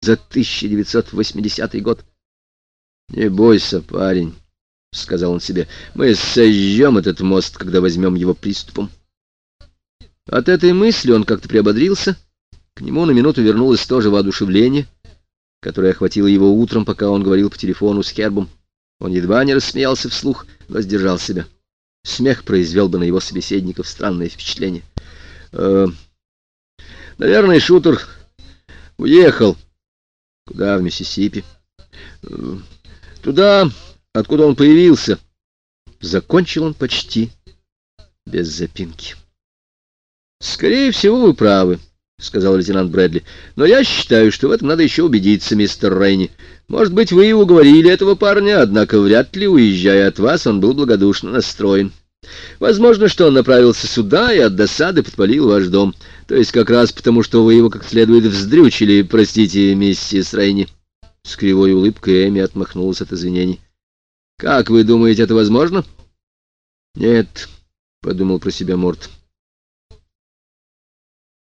за 1980 год. «Не бойся, парень», — сказал он себе, — «мы сожжем этот мост, когда возьмем его приступом». От этой мысли он как-то приободрился. К нему на минуту вернулось то же воодушевление, которое охватило его утром, пока он говорил по телефону с Хербом. Он едва не рассмеялся вслух, но сдержал себя. Смех произвел бы на его собеседников странное впечатление. «Э, «Наверное, шутер уехал. Куда? В Миссисипи. Туда, откуда он появился». Закончил он почти без запинки. «Скорее всего, вы правы», — сказал лейтенант Брэдли. «Но я считаю, что в этом надо еще убедиться, мистер Рейни. Может быть, вы и уговорили этого парня, однако вряд ли, уезжая от вас, он был благодушно настроен. Возможно, что он направился сюда и от досады подпалил ваш дом. То есть как раз потому, что вы его как следует вздрючили, простите, миссис Рейни». С кривой улыбкой Эми отмахнулась от извинений. «Как вы думаете, это возможно?» «Нет», — подумал про себя Морт.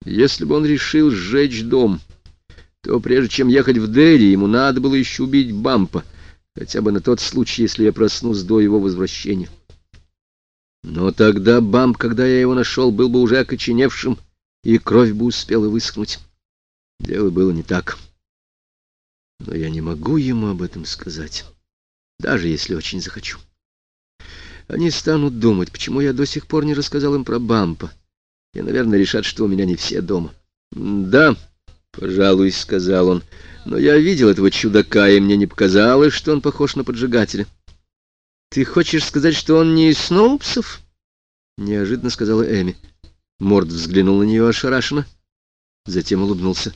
Если бы он решил сжечь дом, то прежде чем ехать в Дерри, ему надо было еще убить Бампа, хотя бы на тот случай, если я проснусь до его возвращения. Но тогда Бамп, когда я его нашел, был бы уже окоченевшим, и кровь бы успела высохнуть. Дело было не так. Но я не могу ему об этом сказать, даже если очень захочу. Они станут думать, почему я до сих пор не рассказал им про Бампа, и, наверное, решат, что у меня не все дома. «Да, пожалуй», — сказал он, — «но я видел этого чудака, и мне не показалось, что он похож на поджигателя». «Ты хочешь сказать, что он не из Сноупсов?» — неожиданно сказала Эми. Морд взглянул на нее ошарашенно, затем улыбнулся.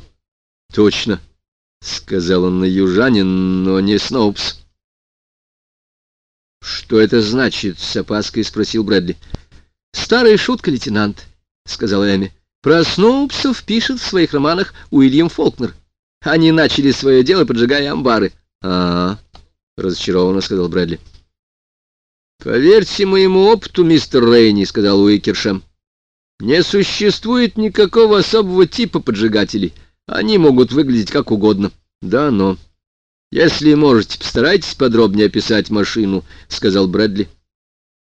«Точно», — сказал он на южанин, но не Сноупс. «Что это значит?» — с опаской спросил Брэдли. «Старая шутка, лейтенант». — сказала Эми. «Про Сноупсов пишет в своих романах Уильям Фолкнер. Они начали свое дело, поджигая амбары». «А-а», — разочарованно сказал Брэдли. «Поверьте моему опыту, мистер Рейни», — сказал Уикершем. «Не существует никакого особого типа поджигателей. Они могут выглядеть как угодно». «Да, но...» «Если можете, постарайтесь подробнее описать машину», — сказал Брэдли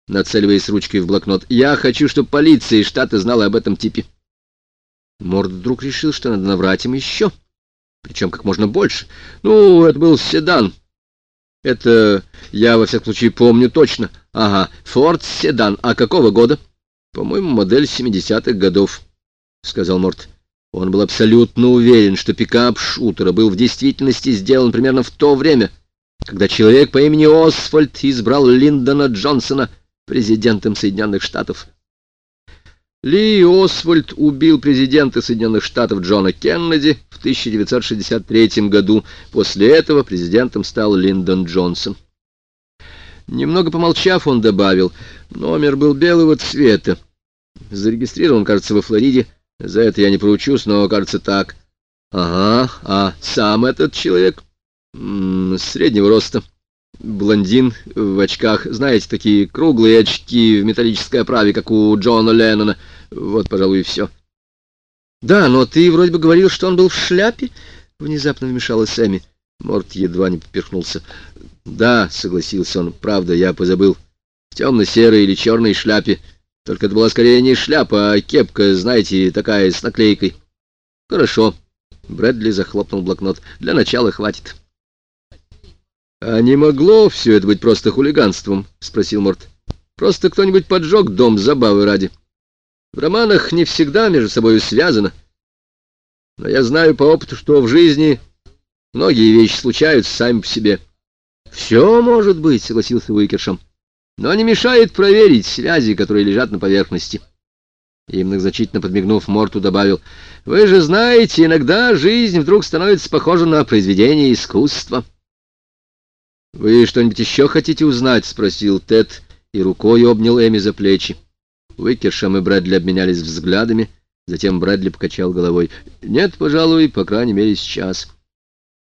нацеливаясь ручкой в блокнот. «Я хочу, чтобы полиция и штаты знала об этом типе». Морд вдруг решил, что надо наврать им еще, причем как можно больше. «Ну, это был седан. Это я, во всяком случае, помню точно. Ага, Форд седан. А какого года?» «По-моему, модель 70-х годов», — сказал Морд. Он был абсолютно уверен, что пикап шутера был в действительности сделан примерно в то время, когда человек по имени Освальд избрал Линдона Джонсона — президентом Соединенных Штатов. Ли Освальд убил президента Соединенных Штатов Джона Кеннеди в 1963 году. После этого президентом стал Линдон Джонсон. Немного помолчав, он добавил, номер был белого цвета. Зарегистрирован, кажется, во Флориде. За это я не проучусь, но, кажется, так. Ага, а сам этот человек? М -м, среднего роста блондин в очках, знаете, такие круглые очки в металлической оправе, как у Джона Леннона. Вот, пожалуй, и все. «Да, но ты вроде бы говорил, что он был в шляпе?» — внезапно вмешалась Сэмми. Морт едва не поперхнулся. «Да», — согласился он, — «правда, я позабыл. В темно-серой или черной шляпе. Только это была скорее не шляпа, а кепка, знаете, такая, с наклейкой». «Хорошо». Брэдли захлопнул блокнот. «Для начала хватит». «А не могло все это быть просто хулиганством?» — спросил Морт. «Просто кто-нибудь поджег дом забавы ради. В романах не всегда между собой связано. Но я знаю по опыту, что в жизни многие вещи случаются сами по себе». «Все может быть», — согласился Уикершем. «Но не мешает проверить связи, которые лежат на поверхности». И, многозначительно подмигнув, Морту добавил, «Вы же знаете, иногда жизнь вдруг становится похожа на произведение искусства». «Вы что-нибудь еще хотите узнать?» — спросил Тед и рукой обнял Эми за плечи. Уикершем и Брэдли обменялись взглядами, затем Брэдли покачал головой. «Нет, пожалуй, по крайней мере, сейчас».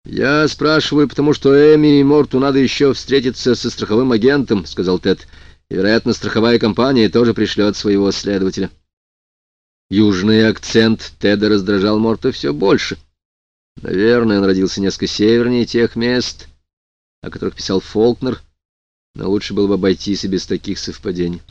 «Я спрашиваю, потому что Эми и Морту надо еще встретиться со страховым агентом», — сказал Тед. «И, вероятно, страховая компания тоже пришлет своего следователя». Южный акцент Теда раздражал Морта все больше. Наверное, он родился несколько севернее тех мест, о которых писал Фолкнер, но лучше было бы обойтись и без таких совпадений.